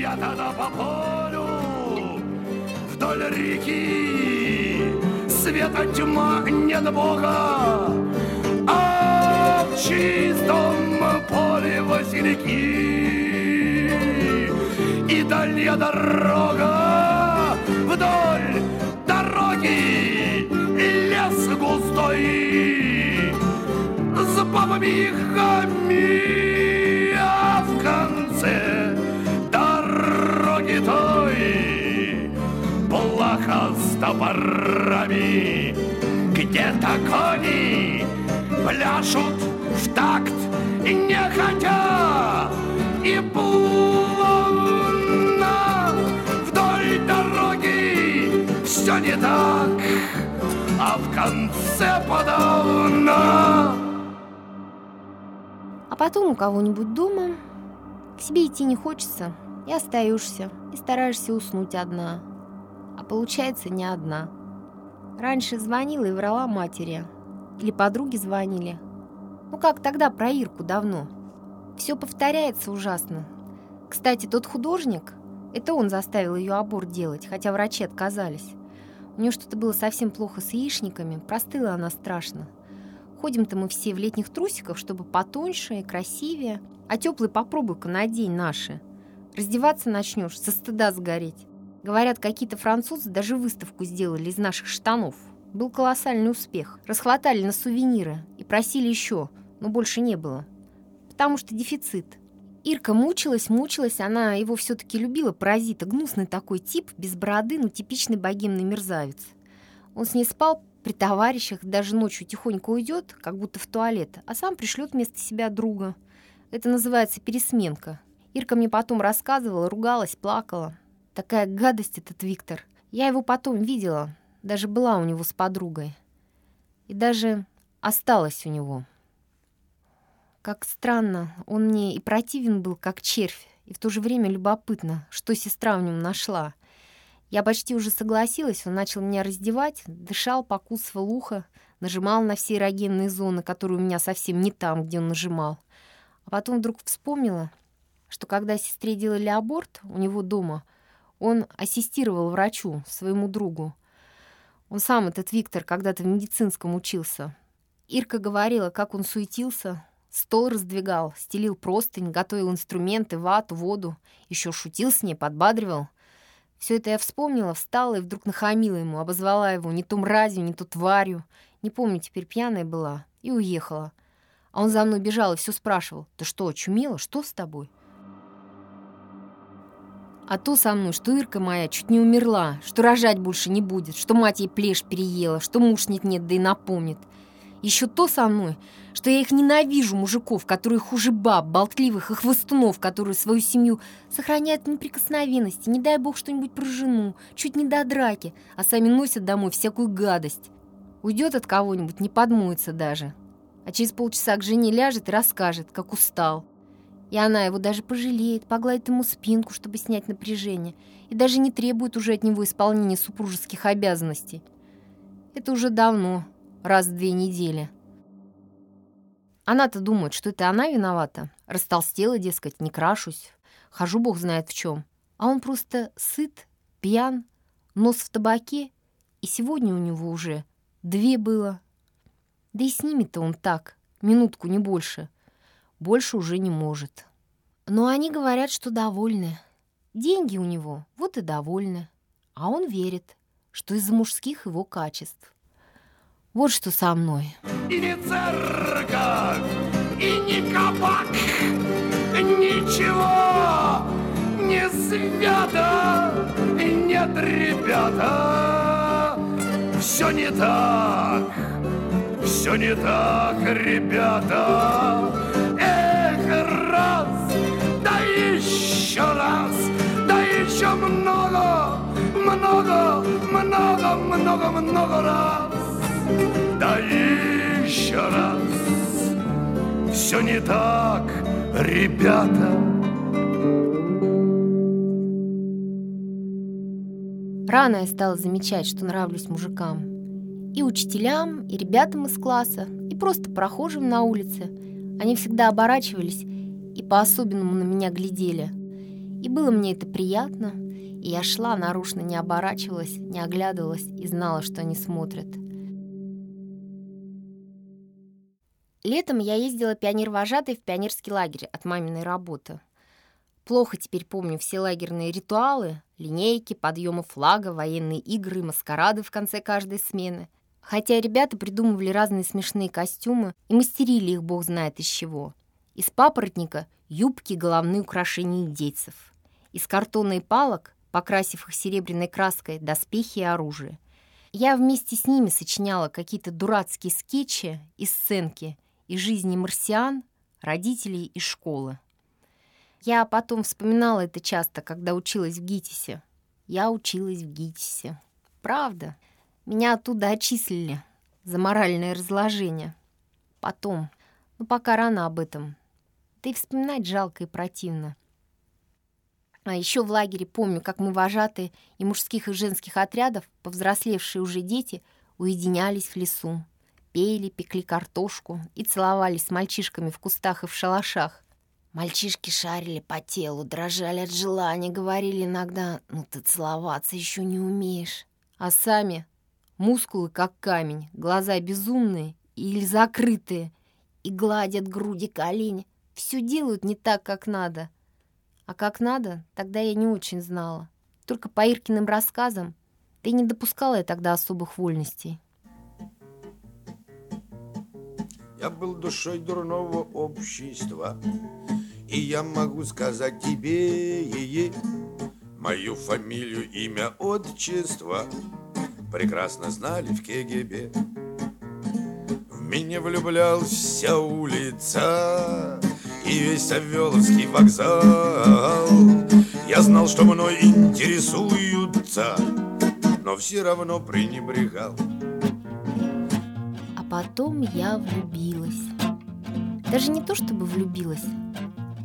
Я тогда по полю вдоль реки. Света тьма нет Бога, а в чистом поле васильки И дальняя дорога вдоль дороги Лес густой с бабами хами с топорами. Где-то кони пляшут в такт не хотя. И плавно вдоль дороги Все не так, а в конце подавно. А потом у кого-нибудь дома к себе идти не хочется, и остаешься, и стараешься уснуть одна. А получается не одна. Раньше звонила и врала матери. Или подруги звонили. Ну как тогда про Ирку давно. Все повторяется ужасно. Кстати, тот художник, это он заставил ее аборт делать, хотя врачи отказались. У нее что-то было совсем плохо с яичниками, простыла она страшно. Ходим-то мы все в летних трусиках, чтобы потоньше и красивее. А теплый попробуй-ка надень наши. Раздеваться начнешь, со стыда сгореть. Говорят, какие-то французы даже выставку сделали из наших штанов. Был колоссальный успех. Расхватали на сувениры и просили еще, но больше не было. Потому что дефицит. Ирка мучилась, мучилась, она его все-таки любила, паразита, гнусный такой тип, без бороды, ну типичный богемный мерзавец. Он с ней спал при товарищах, даже ночью тихонько уйдет, как будто в туалет, а сам пришлет вместо себя друга. Это называется пересменка. Ирка мне потом рассказывала, ругалась, плакала. Такая гадость этот Виктор. Я его потом видела, даже была у него с подругой. И даже осталась у него. Как странно, он мне и противен был, как червь, и в то же время любопытно, что сестра в нем нашла. Я почти уже согласилась, он начал меня раздевать, дышал, покусывал ухо, нажимал на все эрогенные зоны, которые у меня совсем не там, где он нажимал. А потом вдруг вспомнила, что когда сестре делали аборт у него дома, он ассистировал врачу, своему другу. Он сам, этот Виктор, когда-то в медицинском учился. Ирка говорила, как он суетился, стол раздвигал, стелил простынь, готовил инструменты, вату, воду, еще шутил с ней, подбадривал — все это я вспомнила, встала и вдруг нахамила ему, обозвала его не то мразью, не то тварью. Не помню, теперь пьяная была. И уехала. А он за мной бежал и все спрашивал. «Ты что, очумела? Что с тобой?» А то со мной, что Ирка моя чуть не умерла, что рожать больше не будет, что мать ей плешь переела, что муж нет-нет, да и напомнит. Еще то со мной, что я их ненавижу, мужиков, которые хуже баб, болтливых и хвостунов, которые свою семью сохраняют в неприкосновенности, не дай бог что-нибудь про жену, чуть не до драки, а сами носят домой всякую гадость. Уйдет от кого-нибудь, не подмоется даже. А через полчаса к жене ляжет и расскажет, как устал. И она его даже пожалеет, погладит ему спинку, чтобы снять напряжение, и даже не требует уже от него исполнения супружеских обязанностей. Это уже давно, раз в две недели. Она-то думает, что это она виновата. Растолстела, дескать, не крашусь. Хожу бог знает в чем. А он просто сыт, пьян, нос в табаке. И сегодня у него уже две было. Да и с ними-то он так, минутку, не больше. Больше уже не может. Но они говорят, что довольны. Деньги у него, вот и довольны. А он верит, что из-за мужских его качеств. Вот что со мной. И не церковь, и не кабак, ничего не свято. Нет, ребята, все не так, все не так, ребята. Много, много, много, много, много раз. Да еще раз Все не так, ребята Рано я стала замечать, что нравлюсь мужикам. И учителям, и ребятам из класса, и просто прохожим на улице. Они всегда оборачивались и по-особенному на меня глядели. И было мне это приятно, и я шла, нарушно не оборачивалась, не оглядывалась и знала, что они смотрят. Летом я ездила пионер-вожатой в пионерский лагерь от маминой работы. Плохо теперь помню все лагерные ритуалы, линейки, подъемы флага, военные игры, маскарады в конце каждой смены. Хотя ребята придумывали разные смешные костюмы и мастерили их бог знает из чего. Из папоротника — юбки, головные украшения индейцев. Из картона палок, покрасив их серебряной краской, доспехи и оружие. Я вместе с ними сочиняла какие-то дурацкие скетчи и сценки — и жизни марсиан, родителей и школы. Я потом вспоминала это часто, когда училась в ГИТИСе. Я училась в ГИТИСе. Правда. Меня оттуда отчислили за моральное разложение. Потом. Ну, пока рано об этом. Да и вспоминать жалко и противно. А еще в лагере помню, как мы, вожатые и мужских и женских отрядов, повзрослевшие уже дети, уединялись в лесу пели, пекли картошку и целовались с мальчишками в кустах и в шалашах. Мальчишки шарили по телу, дрожали от желания, говорили иногда «Ну ты целоваться еще не умеешь». А сами мускулы как камень, глаза безумные или закрытые, и гладят груди, колени. Все делают не так, как надо. А как надо, тогда я не очень знала. Только по Иркиным рассказам, и не допускала я тогда особых вольностей. Я был душой дурного общества И я могу сказать тебе ее Мою фамилию, имя, отчество Прекрасно знали в КГБ В меня влюблялась вся улица И весь Савеловский вокзал Я знал, что мной интересуются Но все равно пренебрегал Потом я влюбилась. Даже не то чтобы влюбилась,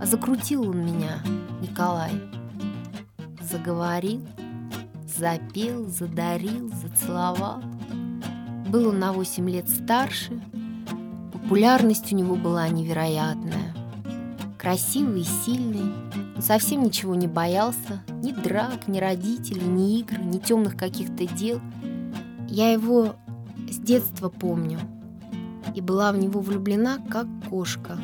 а закрутил он меня, Николай. Заговорил, запел, задарил, зацеловал. Был он на 8 лет старше, популярность у него была невероятная. Красивый и сильный, он совсем ничего не боялся, ни драк, ни родителей, ни игр, ни темных каких-то дел. Я его с детства помню – и была в него влюблена, как кошка.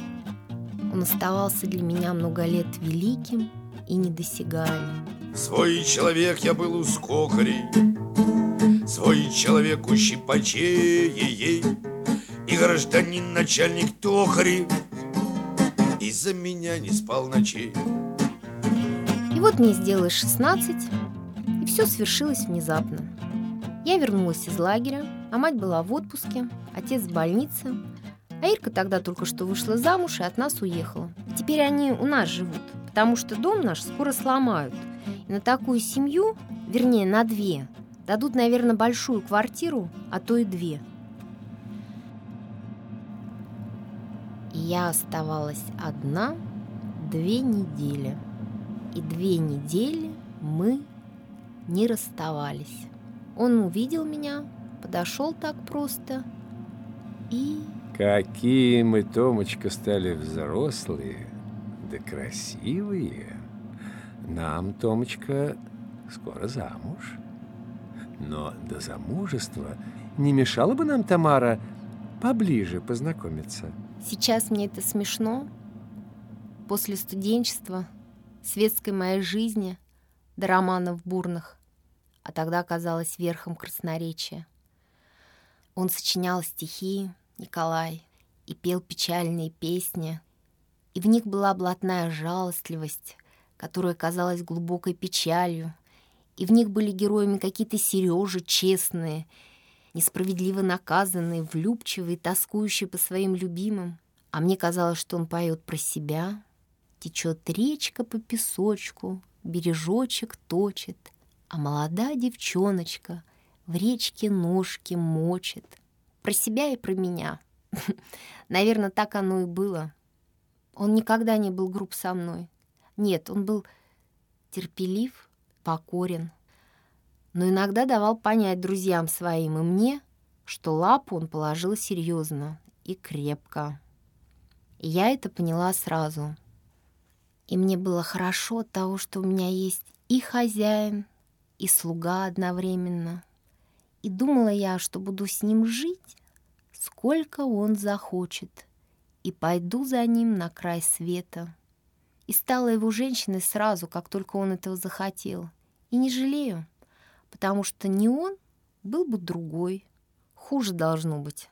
Он оставался для меня много лет великим и недосягаемым. Свой человек я был у скокарей, Свой человек у щипачей, И гражданин начальник тохари Из-за меня не спал ночей. И вот мне сделалось 16, и все свершилось внезапно. Я вернулась из лагеря, а мать была в отпуске, отец в больнице. А Ирка тогда только что вышла замуж и от нас уехала. И теперь они у нас живут, потому что дом наш скоро сломают. И на такую семью, вернее, на две, дадут, наверное, большую квартиру, а то и две. Я оставалась одна две недели. И две недели мы не расставались. Он увидел меня, подошел так просто и... Какие мы, Томочка, стали взрослые, да красивые. Нам, Томочка, скоро замуж. Но до замужества не мешало бы нам, Тамара, поближе познакомиться. Сейчас мне это смешно. После студенчества, светской моей жизни, до романов бурных, а тогда казалось верхом красноречия. Он сочинял стихи, Николай, и пел печальные песни, и в них была блатная жалостливость, которая казалась глубокой печалью, и в них были героями какие-то Сережи честные, несправедливо наказанные, влюбчивые, тоскующие по своим любимым. А мне казалось, что он поет про себя. Течет речка по песочку, бережочек точит, а молодая девчоночка — в речке ножки мочит. Про себя и про меня. Наверное, так оно и было. Он никогда не был груб со мной. Нет, он был терпелив, покорен. Но иногда давал понять друзьям своим и мне, что лапу он положил серьезно и крепко. Я это поняла сразу. И мне было хорошо от того, что у меня есть и хозяин, и слуга одновременно. И думала я, что буду с ним жить, сколько он захочет, и пойду за ним на край света. И стала его женщиной сразу, как только он этого захотел. И не жалею, потому что не он, был бы другой. Хуже должно быть.